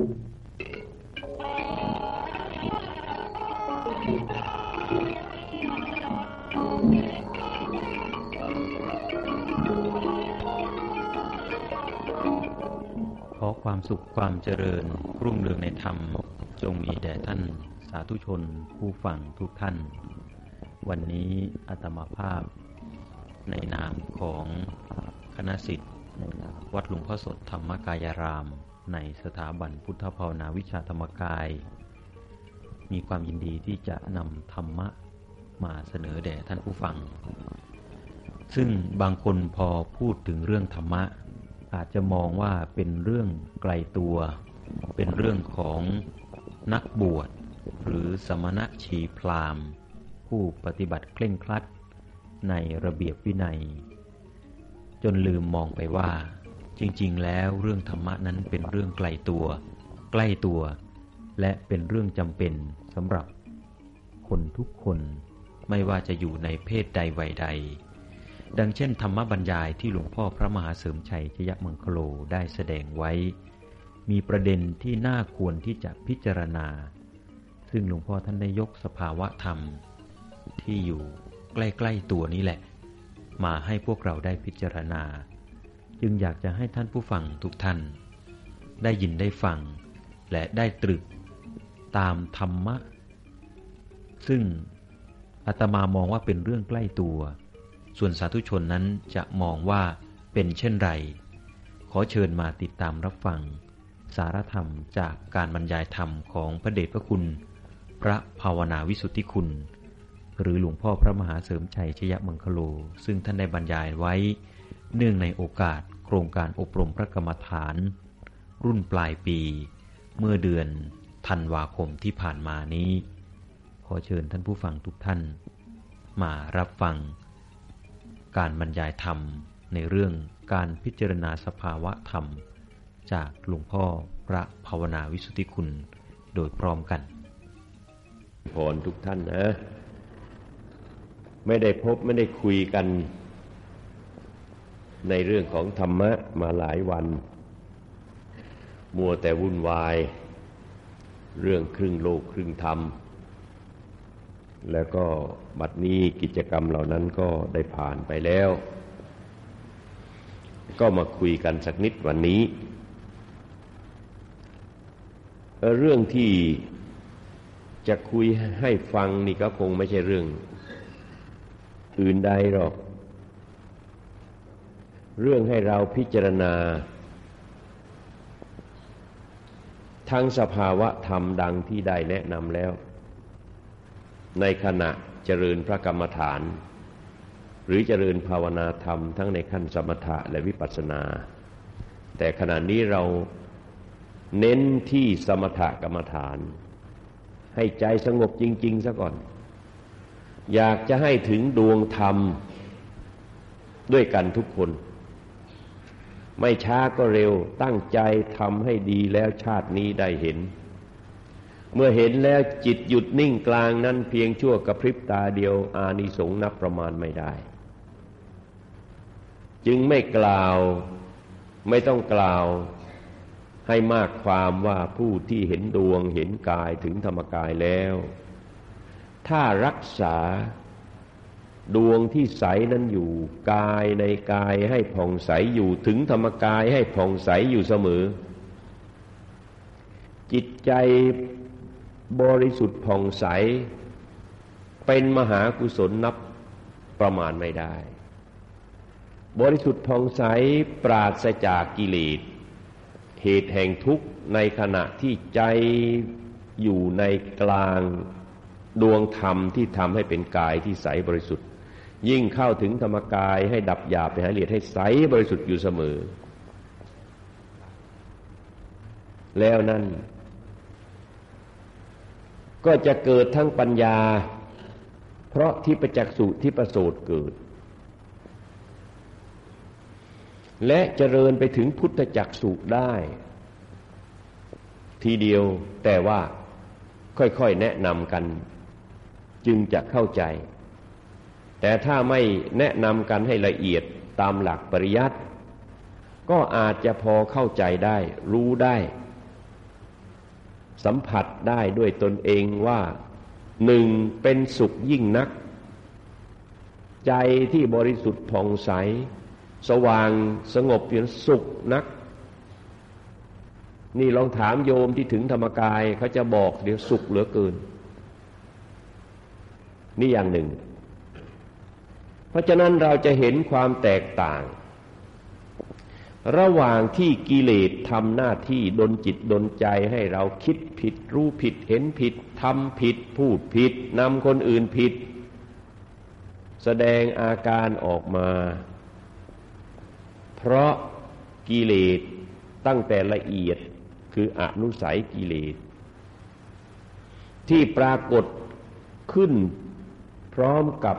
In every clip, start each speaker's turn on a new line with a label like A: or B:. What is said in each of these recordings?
A: ขอความสุขความเจริญ รุ่งเรืองในธรรม จงมีแด่ท่านสาธุชนผู้ฟังทุกท่าน วันนี้อาตมาภาพ ในนามของคณะสิทธิ์วัดหลวงพ่อสดธรรมกายราม ในสถาบันพุทธภาวนาวิชาธรรมกาย มีความยินดีที่จะนำธรรมะมาเสนอแด่ท่านผู้ฟัง ซึ่งบางคนพอพูดถึงเรื่องธรรมะ อาจจะมองว่าเป็นเรื่องไกลตัว เป็นเรื่องของนักบวช หรือสมณะชีพราหมณ์ ผู้ปฏิบัติเคร่งครัดในระเบียบวินัย จนลืมมองไปว่า จริงๆ แล้วเรื่องธรรมะนั้นเป็นเรื่องไกลตัว ใกล้ตัว และเป็นเรื่องจำเป็นสำหรับ คนทุกคนไม่ว่าจะอยู่ในเพศใดวัยใด ดังเช่นธรรมบรรยายที่หลวงพ่อพระมหาเสริมชัยชยมังคโลได้แสดงไว้ มีประเด็นที่น่าควรที่จะพิจารณา ซึ่งหลวงพ่อท่านได้ยกสภาวะธรรม ที่อยู่ใกล้ ๆ ตัวนี้แหละ มาให้พวกเราได้พิจารณา จึงอยากจะให้ท่านผู้ฟังทุกท่าน ได้ยินได้ฟัง และได้ตรึกตามธรรมะ ซึ่งอาตมามองว่าเป็นเรื่องใกล้ตัว ส่วนสาธุชนนั้นจะมองว่าเป็นเช่นไร ขอเชิญมาติดตามรับฟัง สารธรรมจากการบรรยายธรรมของพระเดชพระคุณ พระภาวนาวิสุทธิคุณ หรือหลวงพ่อพระมหาเสริมชัยชยมังคโล ซึ่งท่านได้บรรยายไว้เนื่องในโอกาส ครงการอบรมพระกรรมฐาน รุ่นปลายปี เมื่อเดือนธันวาคมที่ผ่านมานี้ ขอเชิญท่านผู้ฟังทุกท่าน มารับฟัง การบรรยายธรรมในเรื่องการพิจารณาสภาวะธรรม จากหลวงพ่อพระภาวนาวิสุทธิคุณโดยพร้อมกัน
B: พรทุกท่านนะ ไม่ได้พบไม่ได้คุยกัน ในเรื่องของธรรมะมาหลายวัน มัวแต่วุ่นวาย เรื่องครึ่งโลกครึ่งธรรม แล้วก็บัดนี้กิจกรรมเหล่านั้นก็ได้ผ่านไปแล้ว ก็มาคุยกันสักนิดวันนี้ เรื่องที่จะคุยให้ฟังนี่ก็คงไม่ใช่เรื่อง อื่นใดหรอก เรื่องให้เราพิจารณา ทั้งสภาวะธรรมดังที่ได้แนะนำแล้ว ในขณะเจริญพระกรรมฐาน หรือเจริญภาวนาธรรม ทั้งในขั้นสมถะและวิปัสสนา แต่ขณะนี้เราเน้นที่สมถะกรรมฐาน ให้ใจสงบจริง ๆซะก่อน อยากจะให้ถึงดวงธรรมด้วยกันทุกคน ไม่ช้าก็เร็วตั้งใจทำให้ดีแล้วชาตินี้ได้เห็น เมื่อเห็นแล้วจิตหยุดนิ่งกลางนั้นเพียงชั่วกระพริบตาเดียว อานิสงส์นับประมาณไม่ได้ จึงไม่กล่าวไม่ต้องกล่าวให้มากความว่าผู้ที่เห็นดวงเห็นกายถึงธรรมกายแล้ว ถ้ารักษา ดวงที่ใสนั้นอยู่กายในกายให้ผ่องใสอยู่ถึงธรรมกายให้ผ่องใสอยู่เสมอ จิตใจบริสุทธิ์ผ่องใส เป็นมหากุศลนับประมาณไม่ได้ บริสุทธิ์ผ่องใสปราศจากกิเลสเหตุแห่งทุกข์ในขณะที่ใจอยู่ในกลางดวงธรรมที่ทำให้เป็นกายที่ใสบริสุทธิ์ ยิ่งเข้าถึงธรรมกายให้ดับหยาบไปหาละเอียดให้ใสบริสุทธิ์อยู่เสมอ แล้วนั่น ก็จะเกิดทั้งปัญญา เพราะที่ประจักษ์สุที่ประโสดเกิด และเจริญไปถึงพุทธจักสุได้ ทีเดียวแต่ว่าค่อยๆแนะนำกัน จึงจะเข้าใจ แต่ถ้าไม่แนะนำกันให้ละเอียดตามหลักปริยัติก็อาจจะพอเข้าใจได้ รู้ได้ สัมผัสได้ด้วยตนเองว่าหนึ่งเป็นสุขยิ่งนัก ใจที่บริสุทธิ์ผ่องใส สว่างสงบอยู่สุขนัก นี่ลองถามโยมที่ถึงธรรมกายเขาจะบอกเดี๋ยวสุขเหลือเกิน นี่อย่างหนึ่ง เพราะฉะนั้นเราจะเห็นความแตกต่าง ระหว่างที่กิเลสทำหน้าที่ดนจิตดนใจให้เราคิดผิด รู้ผิดเห็นผิดทำผิด พูดผิดนำคนอื่นผิด แสดงอาการออกมา เพราะกิเลสตั้งแต่ละเอียดคืออนุสัยกิเลสที่ปรากฏขึ้นพร้อมกับ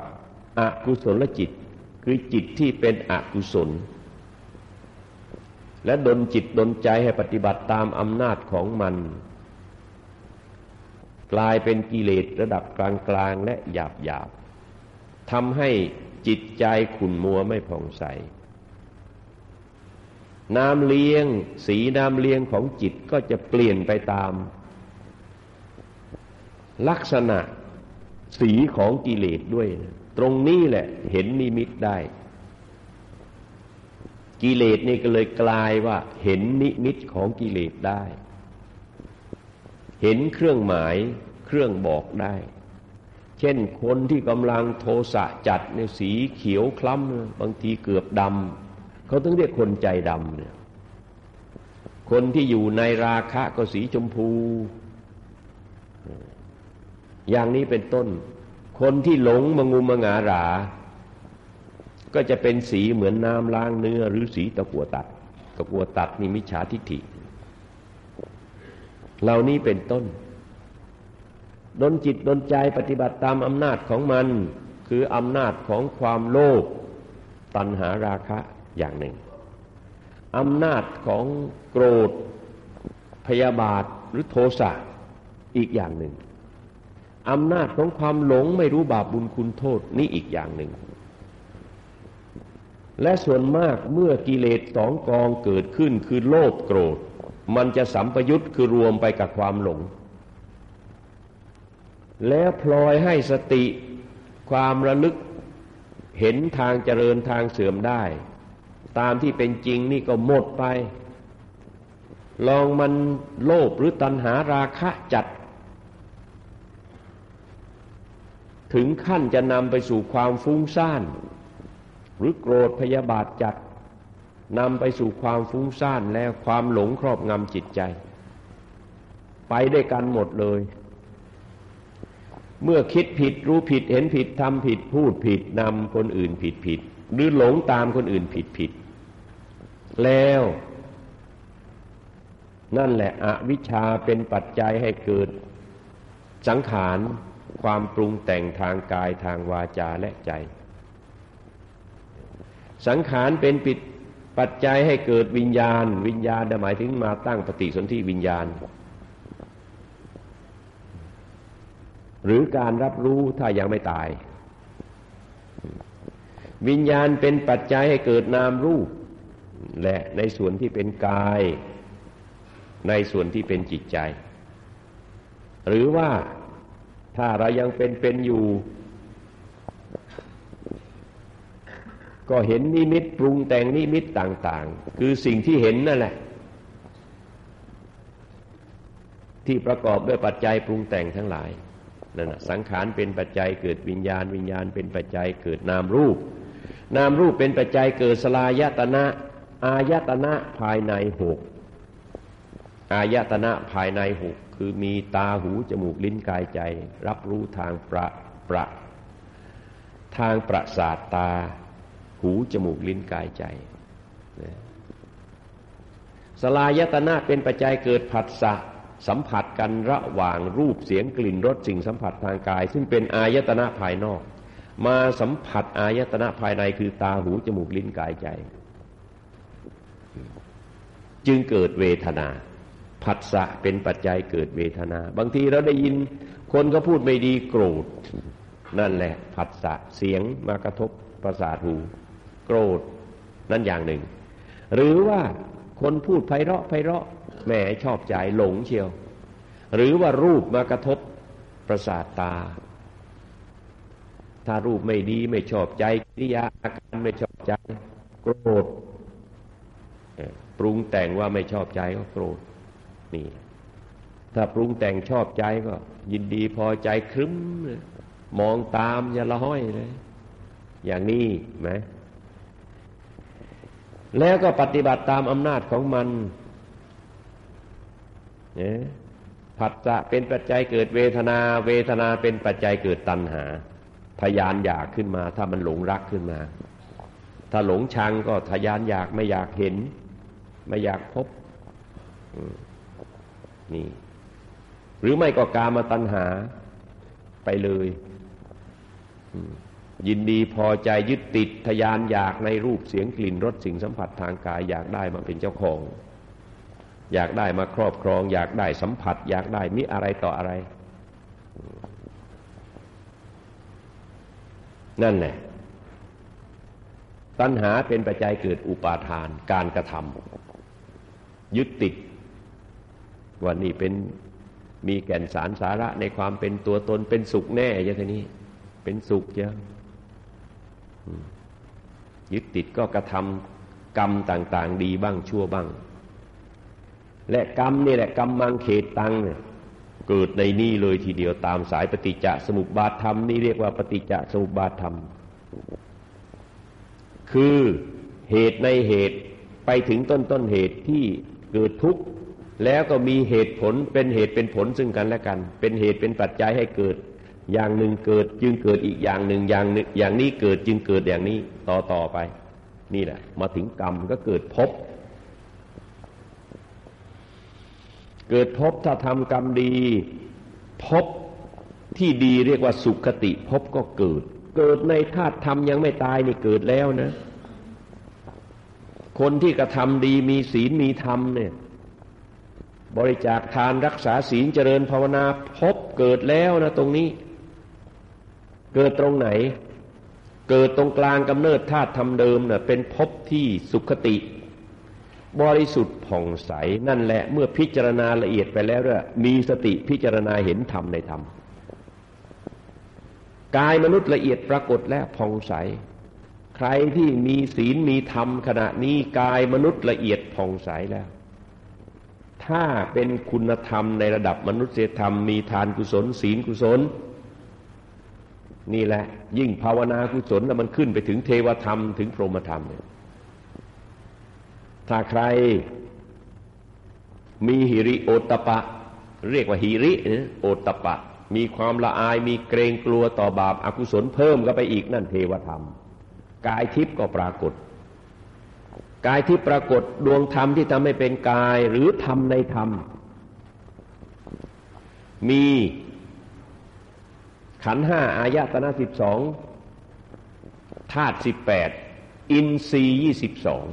B: อกุศลจิต คือจิตที่เป็นอกุศล และดนจิตดนใจให้ปฏิบัติตามอำนาจของมัน กลายเป็นกิเลสระดับกลางๆและหยาบๆทำให้จิตใจขุ่นมัวไม่ผ่องใส น้ำเลี้ยง สีน้ำเลี้ยงของจิตก็จะเปลี่ยนไปตาม ลักษณะสีของกิเลสด้วย ตรงนี้แหละ เห็นนิมิตได้ กิเลสนี่ก็เลยกลายว่า เห็นนิมิตของกิเลสได้ เห็นเครื่องหมายเครื่องบอกได้ เช่นคนที่กำลังโทสะจัดในสีเขียวคล้ำบางทีเกือบดำเขาต้องเรียกคนใจดำเนี่ยคนที่อยู่ในราคะก็สีชมพู อย่างนี้เป็นต้น คนที่หลงมงุมมงารา ก็จะเป็นสีเหมือนน้ำล้างเนื้อ หรือสีตะกัวตัดตะกัวตัดนี่มิจฉาทิฏฐิเหล่านี้เป็นต้นดนจิตดนใจปฏิบัติตามอำนาจของมัน คืออำนาจของความโลภตัณหาราคะอย่างหนึ่งอำนาจของโกรธพยาบาทหรือโทสะอีกอย่างหนึ่ง อำนาจของความหลงไม่รู้บาปบุญคุณโทษนี่อีกอย่างหนึ่ง และส่วนมากเมื่อกิเลสสองกองเกิดขึ้นคือโลภโกรธ มันจะสัมปยุตคือรวมไปกับความหลง แล้วพลอยให้สติความระลึกเห็นทางเจริญทางเสื่อมได้ ตามที่เป็นจริงนี่ก็หมดไป ลองมันโลภหรือตัณหาราคะจัด ถึงขั้นจะนำไปสู่ความฟุ้งซ่าน หรือโกรธพยาบาทจัดนำไปสู่ความฟุ้งซ่านแล้วความหลงครอบงำจิตใจ ไปด้วยกันหมดเลย เมื่อคิดผิดรู้ผิดเห็นผิดทำผิดพูดผิดนำคนอื่นผิดผิด หรือหลงตามคนอื่นผิดผิด แล้ว นั่นแหละอวิชชาเป็นปัจจัยให้เกิดสังขาร ความปรุงแต่งทางกายทางวาจาและใจ สังขารเป็นปิดปัจจัยให้เกิดวิญญาณ วิญญาณหมายถึงมาตั้งปฏิสนธิวิญญาณ หรือการรับรู้ถ้ายังไม่ตาย วิญญาณเป็นปัจจัยให้เกิดนามรูป และในส่วนที่เป็นกาย ในส่วนที่เป็นจิตใจ หรือว่า ถ้าเรายังเป็นเป็นอยู่ ก็เห็นนิมิตปรุงแต่งนิมิตต่าง ๆ คือสิ่งที่เห็นนั่นแหละ ที่ประกอบด้วยปัจจัยปรุงแต่งทั้งหลายนั่นนะสังขารเป็นปัจจัยเกิดวิญญาณ วิญญาณเป็นปัจจัยเกิดนามรูป นามรูปเป็นปัจจัยเกิดสลายตนะ อายตนะภายในหกอายตนะภายในหก คือมีตาหูจมูกลิ้นกายใจ รับรู้ทางประประทางประสาทตา หูจมูกลิ้นกายใจสลายตนะเป็นปัจจัยเกิดผัสสะสัมผัสกันระหว่างรูปเสียงกลิ่นรสสิ่งสัมผัสทางกาย ซึ่งเป็นอายตนะภายนอก มาสัมผัสอายตนะภายในคือตาหูจมูกลิ้นกายใจ จึงเกิดเวทนา ผัสสะเป็นปัจจัยเกิดเวทนา บางทีเราได้ยินคนก็พูดไม่ดีโกรธ นั่นแหละผัสสะเสียงมากระทบประสาทหู โกรธนั่นอย่างหนึ่ง หรือว่าคนพูดไพเราะไพเราะแหมชอบใจหลงเชียว หรือว่ารูปมากระทบประสาทตา ถ้ารูปไม่ดีไม่ชอบใจกิริยาอาการไม่ชอบใจ โกรธปรุงแต่งว่าไม่ชอบใจก็โกรธ นี่ ถ้าปรุงแต่งชอบใจก็ ยินดีพอใจครึ้มมองตามอย่าละห้อยเลย อย่างนี้ไหมแล้วก็ปฏิบัติตามอำนาจของมันเนี่ยผัสสะเป็นปัจจัยเกิดเวทนา เวทนาเป็นปัจจัยเกิดตัณหา ทยานอยากขึ้นมา ถ้ามันหลงรักขึ้นมา ถ้าหลงชังก็ทยานอยากไม่อยากเห็น ไม่อยากพบ นี่ หรือไม่ก็กามาตัณหาไปเลยยินดีพอใจยึดติดทยานอยากในรูปเสียงกลิ่นรสสิ่งสัมผัสทางกาย อยากได้มาเป็นเจ้าของ อยากได้มาครอบครอง อยากได้สัมผัส อยากได้มิอะไรต่ออะไร นั่นแหละตัณหาเป็นปัจจัยเกิดอุปาทานการกระทำยึดติด ว่านี่เป็นมีแก่นสารสาระในความเป็นตัวตนเป็นสุขแน่อย่างนี้ เป็นสุขเยอะยึดติดก็กระทำกรรมต่าง ๆ ดีบ้างชั่วบ้าง และกรรมนี่แหละกรรมมังเขตตังเนี่ยเกิดในนี่เลยทีเดียวตามสายปฏิจจสมุปบาทธรรมนี่เรียกว่าปฏิจจสมุปบาทธรรม คือเหตุในเหตุไปถึงต้นต้นเหตุที่เกิดทุกข์ แล้วก็มีเหตุผลเป็นเหตุเป็นผลซึ่งกันและกัน เป็นเหตุเป็นปัจจัยให้เกิด อย่างหนึ่งเกิดจึงเกิดอีกอย่างหนึ่งอย่างอย่างนี้เกิดจึงเกิดอย่างนี้ต่อต่อไป นี่แหละ มาถึงกรรมก็เกิดพบเกิดพบถ้าทำกรรมดีพบที่ดีเรียกว่าสุขติพบก็เกิด เกิดในธาตุธรรมยังไม่ตายนี่เกิดแล้วนะ คนที่กระทำดีมีศีลมีธรรมเนี่ย บริจาคทานรักษาศีลเจริญภาวนาพบเกิดแล้วนะตรงนี้ เกิดตรงไหน เกิดตรงกลางกำเนิดธาตุธรรมเดิมเนะ่ะเป็นภพที่สุขติ บริสุทธิ์ผ่องใสนั่นแหละเมื่อพิจารณาละเอียดไปแล้วเนี่ยมีสติพิจารณาเห็นธรรมในธรรมกายมนุษย์ละเอียดปรากฏแล้วผ่องใส ใครที่มีศีลมีธรรมขณะนี้กายมนุษย์ละเอียดผ่องใสแล้ว ถ้าเป็นคุณธรรมในระดับมนุษยธรรม มีทานกุศล ศีลกุศล นี่แหละ ยิ่งภาวนากุศลแล้วมันขึ้นไปถึงเทวธรรมถึงพรหมธรรมเนี่ยถ้าใครมีหิริโอตปะ เรียกว่าหิริโอตปะ มีความละอายมีเกรงกลัวต่อบาปอากุศลเพิ่มก็ไปอีกนั่นเทวธรรม กายทิพย์ก็ปรากฏ กายที่ปรากฏดวงธรรมที่ทำให้เป็นกายหรือธรรมในธรรม มีขันห้าอายตนะสิบสองธาตุสิบแปดอินทรีย์ยี่สิบสอง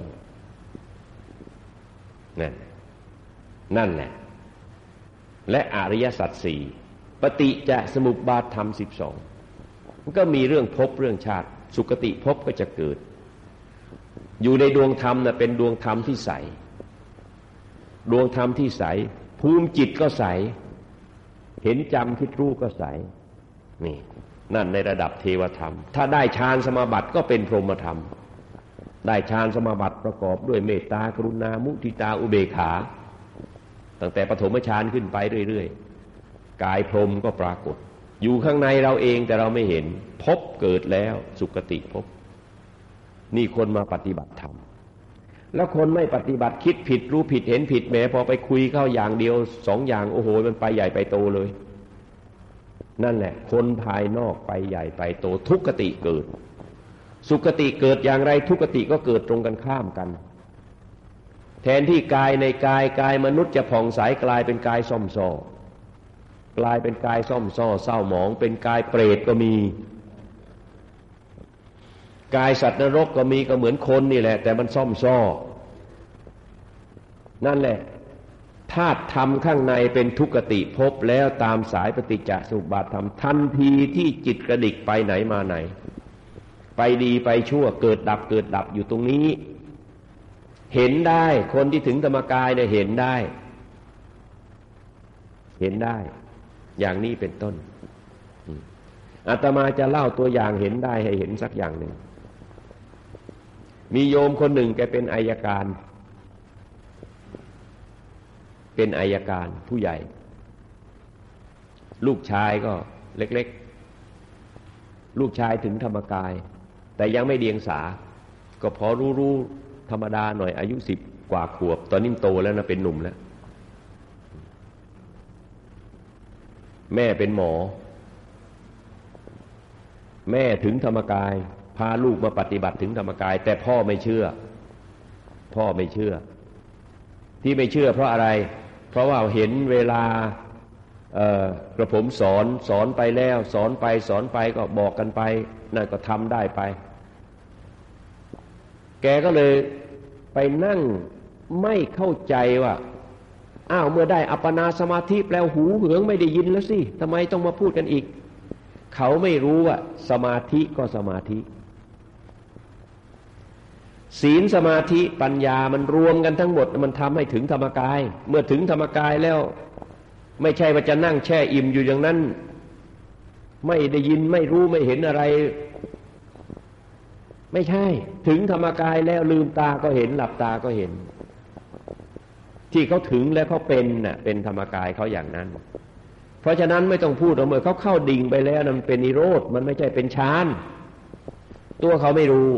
B: นั่นนั่นแหละ และอริยสัจสี่ปฏิจะสมุปบาทธรรมสิบสองก็มีเรื่องพบเรื่องชาติ สุคติพบก็จะเกิด อยู่ในดวงธรรมนะ่ะเป็นดวงธรรมที่ใส ดวงธรรมที่ใส ภูมิจิตก็ใส เห็นจำคิดรู้ก็ใส นี่ นั่นในระดับเทวธรรม ถ้าได้ฌานสมาบัติก็เป็นพรหมธรรม ได้ฌานสมาบัติประกอบด้วยเมตตากรุณา มุทิตาอุเบกขา ตั้งแต่ปฐมฌานขึ้นไปเรื่อยๆ กายพรหมก็ปรากฏ อยู่ข้างในเราเองแต่เราไม่เห็น พบเกิดแล้วสุคติพบ นี่คนมาปฏิบัติธรรมแล้วคนไม่ปฏิบัติคิดผิดรู้ผิดเห็นผิดแม้พอไปคุยเข้าอย่างเดียวสองอย่างโอ้โห มันไปใหญ่ไปโตเลย นั่นแหละ คนภายนอกไปใหญ่ไปโตทุกขติเกิด สุขติเกิดอย่างไรทุกขติก็เกิดตรงกันข้ามกัน แทนที่กายในกายกายมนุษย์จะผ่องใสกลายเป็นกายซ่อมซ่อกลายเป็นกายซ่อมซ่อเศร้าหมอง เป็นกายเปรตก็มี กายสัตว์นรกก็มีก็เหมือนคนนี่แหละ แต่มันซ่อมซ่อ นั่นแหละธาตุธรรมข้างในเป็นทุกติพบแล้วตามสายปฏิจจสุบาทธรรมทันทีที่จิตกระดิกไปไหนมาไหน ไปดีไปชั่วเกิดดับเกิดดับอยู่ตรงนี้ เห็นได้คนที่ถึงธรรมกายเนี่ยเห็นได้ เห็นได้ อย่างนี้เป็นต้นอาตมาจะเล่าตัวอย่างเห็นได้ให้เห็นสักอย่างหนึ่ง มีโยมคนหนึ่งแกเป็นอายการ เป็นอายการผู้ใหญ่ ลูกชายก็เล็กๆ ลูกชายถึงธรรมกาย แต่ยังไม่เดียงสา ก็พอรู้ๆธรรมดาหน่อยอายุสิบกว่าขวบ ตอนนี้โตแล้วนะเป็นหนุ่มแล้ว แม่เป็นหมอ แม่ถึงธรรมกาย พาลูกมาปฏิบัติถึงธรรมกาย แต่พ่อไม่เชื่อ พ่อไม่เชื่อ ที่ไม่เชื่อเพราะอะไร เพราะว่าเห็นเวลากระผมสอนสอนไปแล้ว สอนไปสอนไปก็บอกกันไปนั่นก็ทำได้ไป แกก็เลยไปนั่งไม่เข้าใจว่าอ้าวเมื่อได้อัปปนาสมาธิแล้วหูเหืองไม่ได้ยินแล้วสิทำไมต้องมาพูดกันอีก เขาไม่รู้ว่าสมาธิก็สมาธิ ศีลสมาธิปัญญามันรวมกันทั้งหมดมันทำให้ถึงธรรมกาย เมื่อถึงธรรมกายแล้ว ไม่ใช่ว่าจะนั่งแช่อิ่มอยู่อย่างนั้น ไม่ได้ยินไม่รู้ไม่เห็นอะไร ไม่ใช่ ถึงธรรมกายแล้วลืมตาก็เห็นหลับตาก็เห็น ที่เขาถึงแล้วเขาเป็นน่ะ เป็นธรรมกายเขาอย่างนั้น เพราะฉะนั้นไม่ต้องพูดเมื่อเขาเข้าดิ่งไปแล้วมันเป็นนิโรธมันไม่ใช่เป็นฌานตัวเขาไม่รู้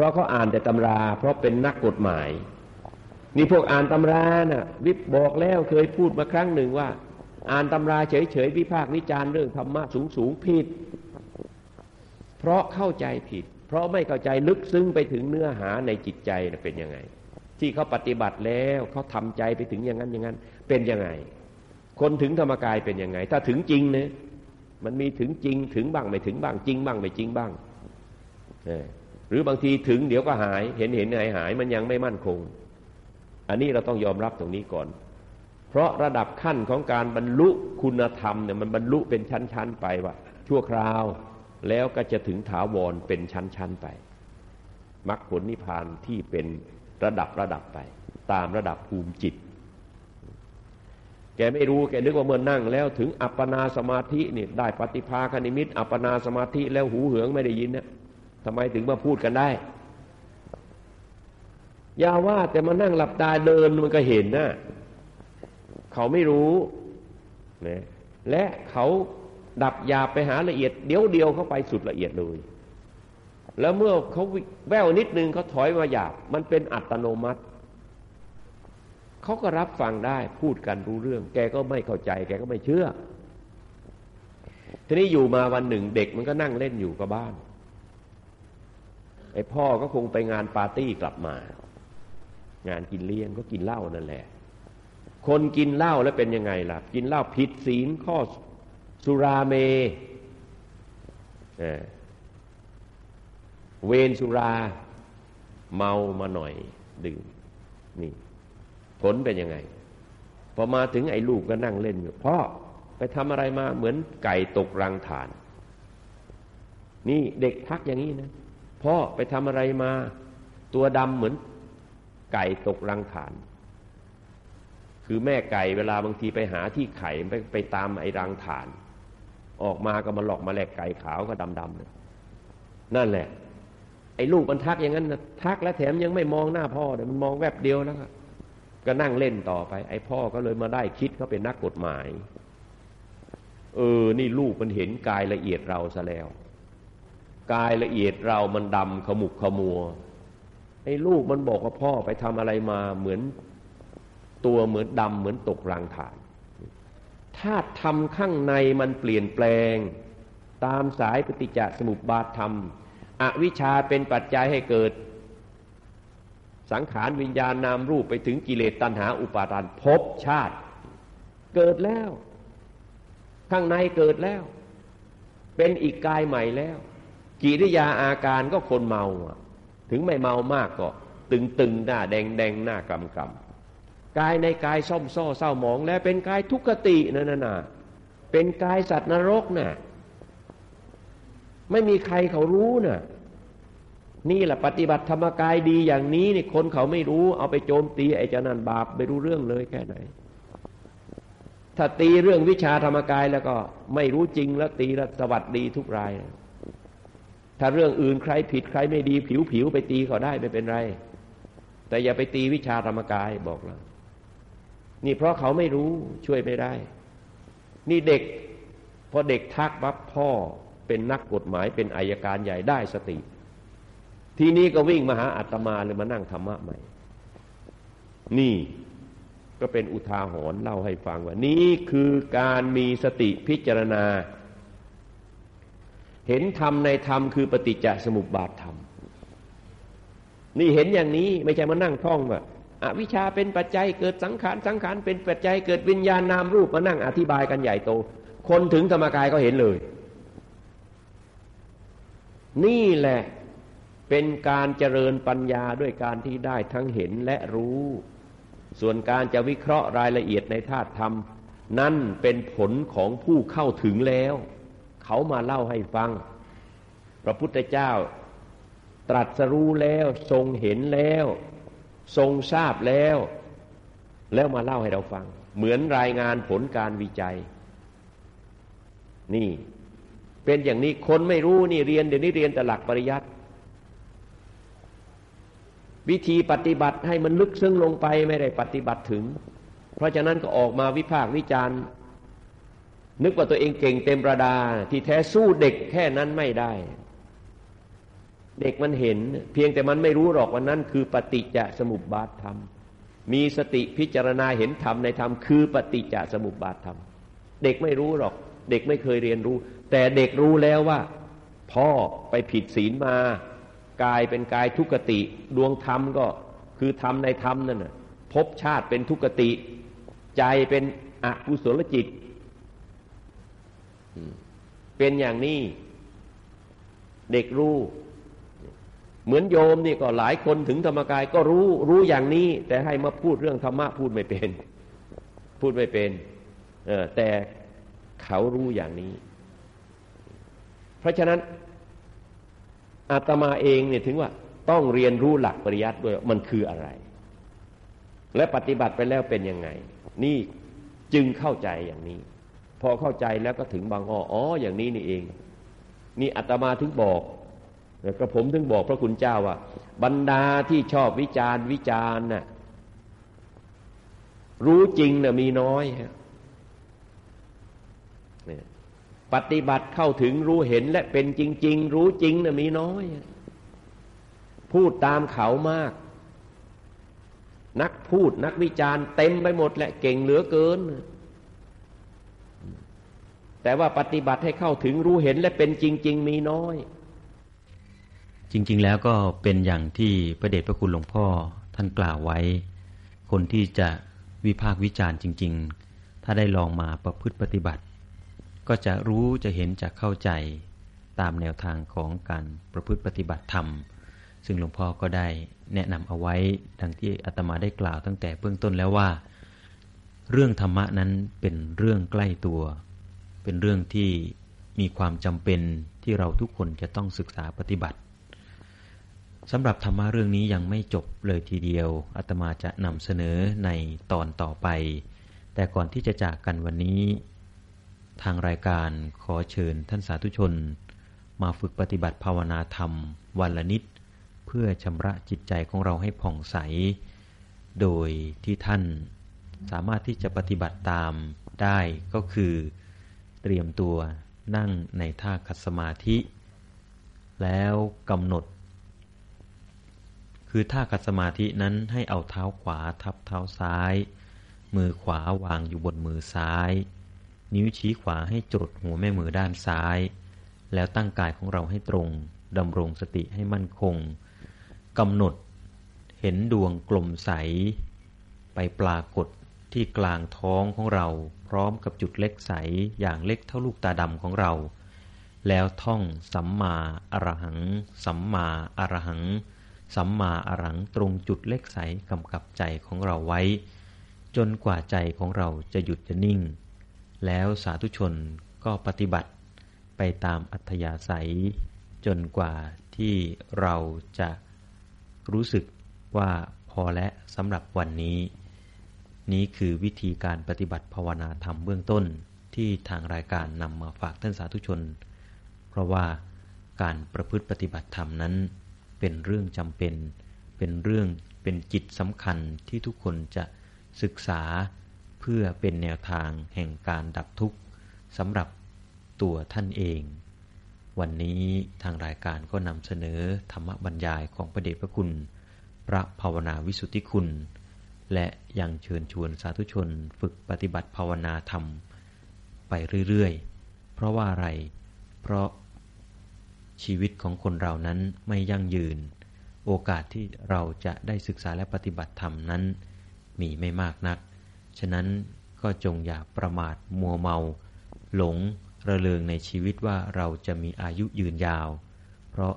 B: ราะเขาอ่านแต่ตำรา เพราะเป็นนักกฎหมาย นี่พวกอ่านตำราน่ะ วิบบอกแล้วเคยพูดมาครั้งหนึ่งว่า อ่านตำราเฉยๆวิพากษ์วิจารณ์เรื่องธรรมะสูงๆผิด เพราะเข้าใจผิด เพราะไม่เข้าใจลึกซึ้งไปถึงเนื้อหาในจิตใจเป็นยังไง ที่เขาปฏิบัติแล้วเขาทำใจไปถึงอย่างนั้นอย่างนั้น เป็นยังไง คนถึงธรรมกายเป็นยังไง ถ้าถึงจริงเนี่ยมันมีถึงจริงถึงบ้างไม่ถึงบ้างจริงบ้างไม่จริงบ้างเออ หรือบางทีถึงเดี๋ยวก็หายเห็นเห็นหายหายมันยังไม่มั่นคง อันนี้เราต้องยอมรับตรงนี้ก่อน เพราะระดับขั้นของการบรรลุคุณธรรมเนี่ยมันบรรลุเป็นชั้นๆไปว่าชั่วคราวแล้วก็จะถึงถาวรเป็นชั้นๆไปมรรคผลนิพพานที่เป็นระดับระดับไป ตามระดับภูมิจิต แกไม่รู้แกนึกว่าเมื่อนั่งแล้วถึงอัปปนาสมาธินี่ได้ปฏิภาคณิมิตอัปปนาสมาธิแล้วหูเหืองไม่ได้ยินเนี่ย ทำไมถึงมาพูดกันได้ อย่าว่าแต่มานั่งหลับตาเดินมันก็เห็นนะเขาไม่รู้นะและเขาดับยาไปหาละเอียด เดี๋ยวเดียวเข้าไปสุดละเอียดเลย แล้วเมื่อเขาแววนิดนึงเขาถอยมาหยาบ มันเป็นอัตโนมัติเขาก็รับฟังได้พูดกันรู้เรื่อง แกก็ไม่เข้าใจ แกก็ไม่เชื่อ ทีนี้อยู่มาวันหนึ่งเด็กมันก็นั่งเล่นอยู่กับบ้าน ไอ้พ่อก็คงไปงานปาร์ตี้กลับมา งานกินเลี้ยงก็กินเหล้านั่นแหละ คนกินเหล้าแล้วเป็นยังไงล่ะ กินเหล้าผิดศีลข้อสุราเมเวนสุราเมามาหน่อยดื่มนี่ ผลเป็นยังไง พอมาถึงไอ้ลูกก็นั่งเล่นอยู่พ่อไปทำอะไรมาเหมือนไก่ตกรังฐาน นี่เด็กทักอย่างนี้นะ พ่อไปทำอะไรมา ตัวดำเหมือนไก่ตกรังฐาน คือแม่ไก่เวลาบางทีไปหาที่ไข่ไปไปตามไอ้รังฐาน ออกมาก็มาหลอกมาแหลกไก่ขาวก็ดำดำนั่นแหละ ไอ้ลูกมันทักอย่างนั้นทักแล้วแถมยังไม่มองหน้าพ่อเดี๋ยวมันมองแวบเดียวแล้วก็ก็นั่งเล่นต่อไป ไอ้พ่อก็เลยมาได้คิดเขาเป็นนักกฎหมาย เออ นี่ลูกมันเห็นกายละเอียดเราซะแล้ว กายละเอียดเรามันดำขมุกขมัวไอ้ลูกมันบอกว่าพ่อไปทำอะไรมาเหมือนตัวเหมือนดำเหมือนตกรางฐานถ้าทำข้างในมันเปลี่ยนแปลง ตามสายปฏิจจสมุปบาทธรรม อวิชชาเป็นปัจจัยให้เกิด สังขารวิญญาณนามรูปไปถึงกิเลสตัณหาอุปาทานภพชาติ เกิดแล้ว ข้างในเกิดแล้ว เป็นอีกกายใหม่แล้ว กิริยาอาการก็คนเมาถึงไม่เมามากก็ ตึงตึงหน้าแดงแดงหน้ากำกำกายในกายซ่อมซ่อเศร้าหมอง แล้วเป็นกายทุกขตินั่นน่ะเป็นกายสัตว์นรกน่ะ ไม่มีใครเขารู้น่ะ นี่แหละปฏิบัติธรรมกายดีอย่างนี้นี่คนเขาไม่รู้ เอาไปโจมตีไอ้เจ้านั่นบาปไม่รู้เรื่องเลยแค่ไหนถ้าตีเรื่องวิชาธรรมกายแล้วก็ไม่รู้จริงแล้วตีแล้วสวัสดีทุกราย ถ้าเรื่องอื่นใครผิดใครไม่ดีผิวผิวไปตีเขาได้ไม่เป็นไร แต่อย่าไปตีวิชาธรรมกายบอกแล้วนี่เพราะเขาไม่รู้ช่วยไม่ได้ นี่เด็กพอเด็กทักบับพ่อเป็นนักกฎหมายเป็นอายการใหญ่ได้สติ ทีนี้ก็วิ่งมาหาอาตมาเลยมานั่งธรรมะใหม่ นี่ก็เป็นอุทาหรณ์เล่าให้ฟังว่า นี่คือการมีสติพิจารณา เห็นธรรมในธรรมคือปฏิจจสมุปบาทธรรม นี่เห็นอย่างนี้ไม่ใช่มานั่งท่องว่าอวิชชาเป็นปัจจัยเกิดสังขารสังขารเป็นปัจจัยเกิดวิญญาณนามรูปมานั่งอธิบายกันใหญ่โต คนถึงธรรมกายก็เห็นเลย นี่แหละเป็นการเจริญปัญญาด้วยการที่ได้ทั้งเห็นและรู้ ส่วนการจะวิเคราะห์รายละเอียดในธาตุธรรม นั่นเป็นผลของผู้เข้าถึงแล้ว เขามาเล่าให้ฟัง พระพุทธเจ้า ตรัสรู้แล้วทรงเห็นแล้ว ทรงทราบแล้ว แล้วมาเล่าให้เราฟัง เหมือนรายงานผลการวิจัย นี่ เป็นอย่างนี้คนไม่รู้นี่เรียนเดี๋ยวนี้เรียนแต่หลักปริยัติวิธีปฏิบัติให้มันลึกซึ้งลงไปไม่ได้ปฏิบัติถึง เพราะฉะนั้นก็ออกมาวิพากษ์วิจารณ์ นึกว่าตัวเองเก่งเต็มประดา ที่แท้สู้เด็กแค่นั้นไม่ได้ เด็กมันเห็น เพียงแต่มันไม่รู้หรอกว่านั้นคือปฏิจจสมุปบาทธรรม มีสติพิจารณาเห็นธรรมในธรรมคือปฏิจจสมุปบาทธรรม เด็กไม่รู้หรอก เด็กไม่เคยเรียนรู้ แต่เด็กรู้แล้วว่า พ่อไปผิดศีลมากายเป็นกายทุกติ ดวงธรรมก็คือธรรมในธรรมนั่นน่ะภพชาติเป็นทุกติ ใจเป็นอกุศลจิต เป็นอย่างนี้ เด็กรู้ เหมือนโยมนี่ก็หลายคนถึงธรรมกายก็รู้รู้อย่างนี้ แต่ให้มาพูดเรื่องธรรมะพูดไม่เป็น พูดไม่เป็นเออแต่เขารู้อย่างนี้ เพราะฉะนั้นอาตมาเองเนี่ยถึงว่าต้องเรียนรู้หลักปริยัติด้วยมันคืออะไร และปฏิบัติไปแล้วเป็นยังไง นี่จึงเข้าใจอย่างนี้ พอเข้าใจแล้วก็ถึงบางอ้ออ๋ออย่างนี้นี่เอง นี่อาตมาถึงบอกแล้วก็ผมถึงบอกพระคุณเจ้าว่า บรรดาที่ชอบวิจารณ์วิจารณ์น่ะรู้จริงน่ะมีน้อยฮะปฏิบัติเข้าถึงรู้เห็นและเป็นจริง ๆ รู้จริงน่ะมีน้อย พูดตามเขามาก นักพูดนักวิจารณ์เต็มไปหมดแหละเก่งเหลือเกิน แต่ว่าปฏิบัติให้เข้าถึงรู้เห็นและเป็นจริง ๆ มีน้อย
A: จริง ๆ แล้วก็เป็นอย่างที่พระเดชพระคุณหลวงพ่อท่านกล่าวไว้ คนที่จะวิพากษ์วิจารณ์จริง ๆ ถ้าได้ลองมาประพฤติปฏิบัติ ก็จะรู้จะเห็นจะเข้าใจตามแนวทางของการประพฤติปฏิบัติธรรม ซึ่งหลวงพ่อก็ได้แนะนำเอาไว้ดังที่อาตมาได้กล่าวตั้งแต่เบื้องต้นแล้วว่า เรื่องธรรมะนั้นเป็นเรื่องใกล้ตัว เป็นเรื่องที่มีความจำเป็นที่เราทุกคนจะต้องศึกษาปฏิบัติสำหรับธรรมะเรื่องนี้ยังไม่จบเลยทีเดียวอาตมาจะนำเสนอในตอนต่อไป แต่ก่อนที่จะจากกันวันนี้ ทางรายการขอเชิญท่านสาธุชน มาฝึกปฏิบัติภาวนาธรรม วันละนิด เพื่อชำระจิตใจของเราให้ผ่องใส โดยที่ท่านสามารถที่จะปฏิบัติตามได้ก็คือ เตรียมตัวนั่งในท่าคัดสมาธิ แล้วกำหนด คือท่าคัดสมาธินั้นให้เอาเท้าขวาทับเท้าซ้าย มือขวาวางอยู่บนมือซ้าย นิ้วชี้ขวาให้จดหัวแม่มือด้านซ้าย แล้วตั้งกายของเราให้ตรงดำรงสติให้มั่นคงกำหนดเห็นดวงกลมใส ไปปรากฏที่กลางท้องของเรา พร้อมกับจุดเล็กใสอย่างเล็กเท่าลูกตาดำของเรา แล้วท่องสัมมาอรหัง สัมมาอรหัง สัมมาอรังตรงจุดเล็กใสกำกับใจของเราไว้ จนกว่าใจของเราจะหยุดจะนิ่ง แล้วสาธุชนก็ปฏิบัติไปตามอัธยาศัย จนกว่าที่เราจะรู้สึกว่าพอและสำหรับวันนี้ นี้คือวิธีการปฏิบัติภาวนาธรรมเบื้องต้นที่ทางรายการนำมาฝากท่านสาธุชน เพราะว่าการประพฤติปฏิบัติธรรมนั้น เป็นเรื่องจำเป็น เป็นเรื่องเป็นจิตสำคัญที่ทุกคนจะศึกษาเพื่อเป็นแนวทางแห่งการดับทุกข์สำหรับตัวท่านเอง วันนี้ทางรายการก็นำเสนอธรรมบรรยายของพระเดชพระคุณ พระภาวนาวิสุทธิคุณ และยังเชิญชวนสาธุชนฝึกปฏิบัติภาวนาธรรม ไปเรื่อยๆ เพราะว่าอะไร เพราะชีวิตของคนเรานั้นไม่ยั่งยืน โอกาสที่เราจะได้ศึกษาและปฏิบัติธรรมนั้น มีไม่มากนัก ฉะนั้นก็จงอย่าประมาทมัวเมา หลงระเริงในชีวิตว่าเราจะมีอายุยืนยาว เพราะ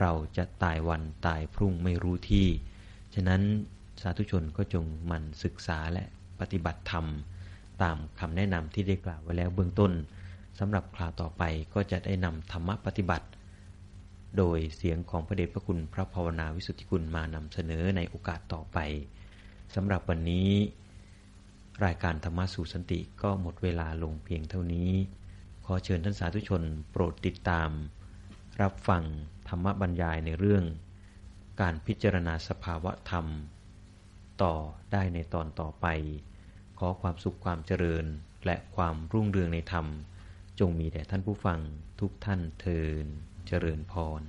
A: เราจะตายวันตายพรุ่งไม่รู้ที่ ฉะนั้น สาธุชนก็จงหมั่นศึกษาและปฏิบัติธรรม ตามคำแนะนำที่ได้กล่าวไว้แล้วเบื้องต้นสำหรับคราวต่อไปก็จะได้นำธรรมปฏิบัติ โดยเสียงของพระเดชพระคุณพระภาวนาวิสุทธิคุณมานำเสนอในโอกาสต่อไปสำหรับวันนี้ รายการธรรมะสู่สันติก็หมดเวลาลงเพียงเท่านี้ ขอเชิญท่านสาธุชนโปรดติดตาม รับฟังธรรมบรรยายในเรื่อง การพิจารณาสภาวะธรรม ต่อได้ในตอนต่อไป ขอความสุขความเจริญและความรุ่งเรืองในธรรม จงมีแด่ท่านผู้ฟังทุกท่านเทินเจริญพร